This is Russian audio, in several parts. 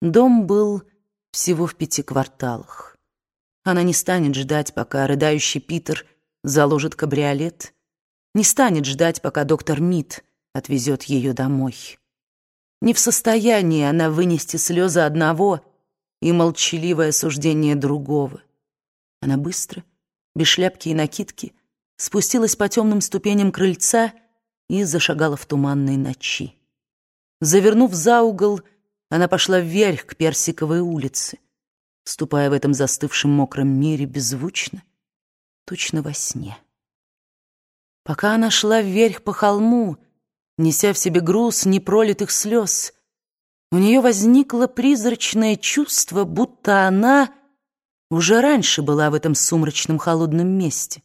Дом был всего в пяти кварталах. Она не станет ждать, пока рыдающий Питер заложит кабриолет, не станет ждать, пока доктор Мид отвезет ее домой. Не в состоянии она вынести слезы одного и молчаливое осуждение другого. Она быстро, без шляпки и накидки, спустилась по темным ступеням крыльца и зашагала в туманной ночи. Завернув за угол, она пошла вверх к Персиковой улице, ступая в этом застывшем мокром мире беззвучно, точно во сне. Пока она шла вверх по холму, неся в себе груз непролитых слез, у нее возникло призрачное чувство, будто она уже раньше была в этом сумрачном холодном месте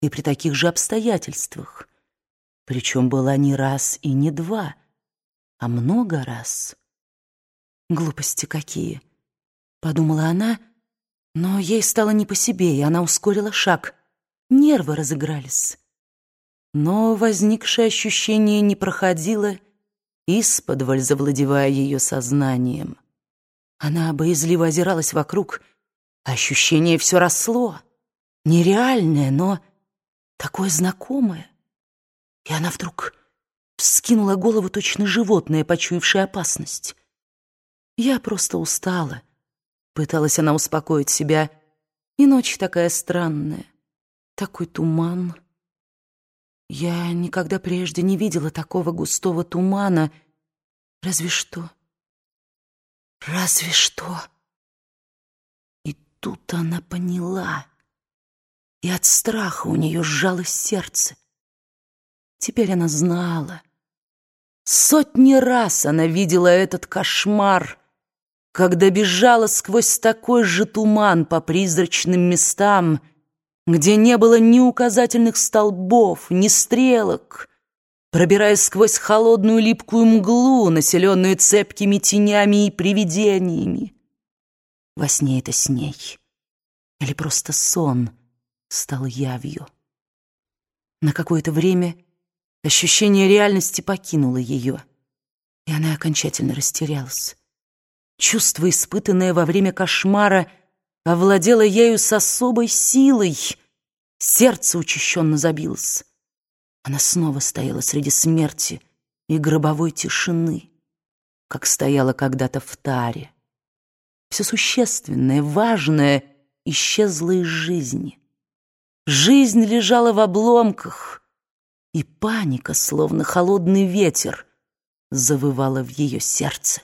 и при таких же обстоятельствах. Причем была не раз и не два, а много раз. Глупости какие, подумала она, но ей стало не по себе, и она ускорила шаг. Нервы разыгрались. Но возникшее ощущение не проходило, исподволь завладевая ее сознанием. Она боязливо озиралась вокруг, ощущение все росло, нереальное, но такое знакомое. И она вдруг вскинула голову точно животное, почуявшее опасность. Я просто устала. Пыталась она успокоить себя. И ночь такая странная. Такой туман. Я никогда прежде не видела такого густого тумана. Разве что. Разве что. И тут она поняла. И от страха у нее сжалось сердце. Теперь она знала. Сотни раз она видела этот кошмар — когда бежала сквозь такой же туман по призрачным местам, где не было ни указательных столбов, ни стрелок, пробираясь сквозь холодную липкую мглу, населенную цепкими тенями и привидениями. Во сне это с ней. Или просто сон стал явью. На какое-то время ощущение реальности покинуло ее, и она окончательно растерялась. Чувство, испытанное во время кошмара, овладело ею с особой силой. Сердце учащенно забилось. Она снова стояла среди смерти и гробовой тишины, как стояла когда-то в таре. Все существенное, важное исчезло из жизни. Жизнь лежала в обломках, и паника, словно холодный ветер, завывала в ее сердце.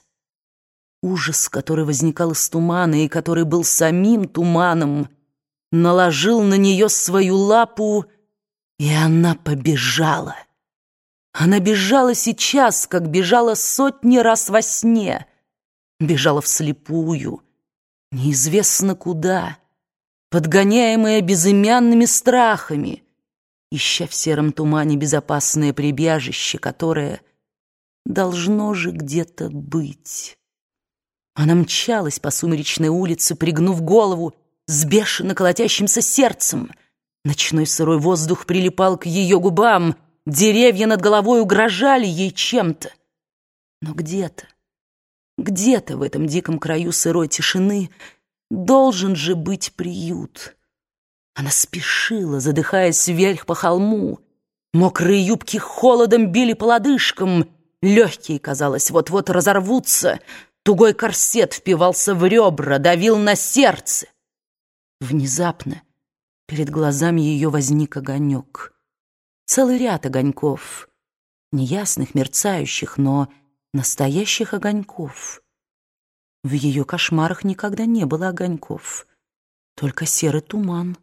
Ужас, который возникал из тумана и который был самим туманом, наложил на нее свою лапу, и она побежала. Она бежала сейчас, как бежала сотни раз во сне. Бежала вслепую, неизвестно куда, подгоняемая безымянными страхами, ища в сером тумане безопасное прибежище, которое должно же где-то быть. Она мчалась по сумеречной улице, пригнув голову, с бешено колотящимся сердцем. Ночной сырой воздух прилипал к ее губам, деревья над головой угрожали ей чем-то. Но где-то, где-то в этом диком краю сырой тишины должен же быть приют. Она спешила, задыхаясь вверх по холму. Мокрые юбки холодом били по лодыжкам, легкие, казалось, вот-вот разорвутся — Тугой корсет впивался в ребра, давил на сердце. Внезапно перед глазами ее возник огонек. Целый ряд огоньков, неясных, мерцающих, но настоящих огоньков. В ее кошмарах никогда не было огоньков, только серый туман.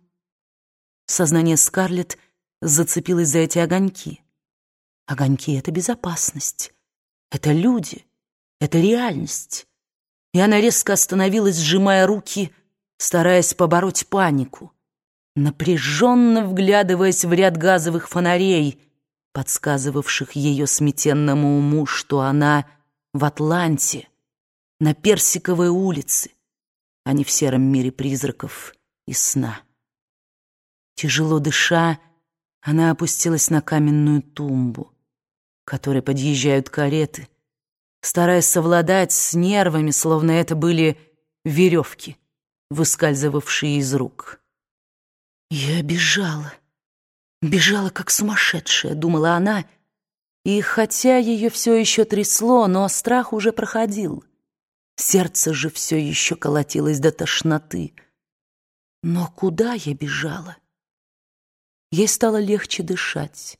Сознание Скарлетт зацепилось за эти огоньки. Огоньки — это безопасность, это люди — это реальность. И она резко остановилась, сжимая руки, стараясь побороть панику, напряженно вглядываясь в ряд газовых фонарей, подсказывавших ее сметенному уму, что она в Атланте, на Персиковой улице, а не в сером мире призраков и сна. Тяжело дыша, она опустилась на каменную тумбу, к которой подъезжают кареты — стараясь совладать с нервами, словно это были веревки, выскальзывавшие из рук. «Я бежала, бежала как сумасшедшая», — думала она, и хотя ее все еще трясло, но страх уже проходил. Сердце же все еще колотилось до тошноты. Но куда я бежала? Ей стало легче дышать.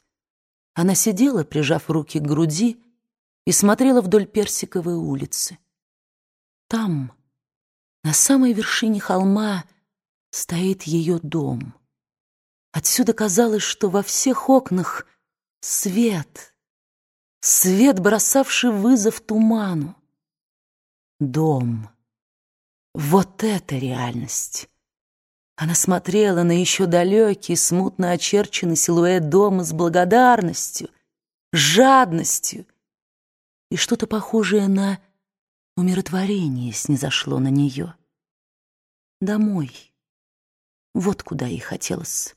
Она сидела, прижав руки к груди, и смотрела вдоль Персиковой улицы. Там, на самой вершине холма, стоит ее дом. Отсюда казалось, что во всех окнах свет, свет, бросавший вызов туману. Дом. Вот это реальность. Она смотрела на еще далекий, смутно очерченный силуэт дома с благодарностью, жадностью, и что-то похожее на умиротворение снизошло на нее. Домой. Вот куда ей хотелось.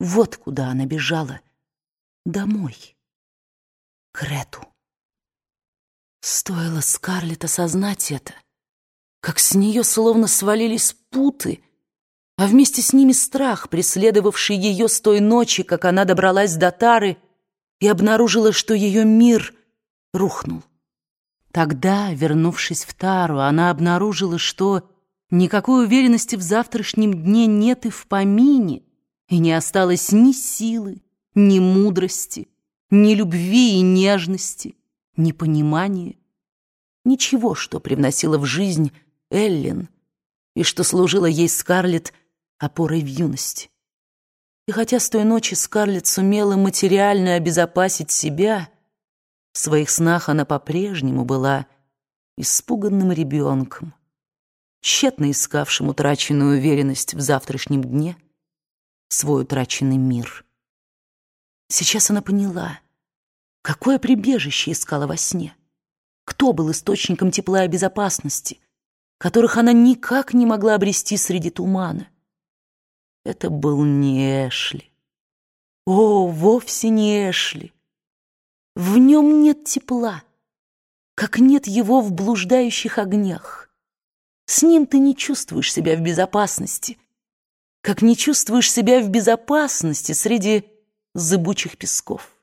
Вот куда она бежала. Домой. К Рету. Стоило Скарлетт осознать это, как с нее словно свалились путы, а вместе с ними страх, преследовавший ее с той ночи, как она добралась до Тары и обнаружила, что ее мир рухнул. Тогда, вернувшись в Тару, она обнаружила, что никакой уверенности в завтрашнем дне нет и в помине, и не осталось ни силы, ни мудрости, ни любви и нежности, ни понимания. Ничего, что привносило в жизнь Эллен и что служило ей Скарлетт опорой в юности. И хотя с той ночи Скарлетт сумела материально обезопасить себя, в своих снах она по-прежнему была испуганным ребенком, тщетно искавшим утраченную уверенность в завтрашнем дне, свой утраченный мир. Сейчас она поняла, какое прибежище искала во сне, кто был источником тепла и безопасности, которых она никак не могла обрести среди тумана. Это был не Эшли. О, вовсе не Эшли. В нем нет тепла, как нет его в блуждающих огнях. С ним ты не чувствуешь себя в безопасности, как не чувствуешь себя в безопасности среди зыбучих песков.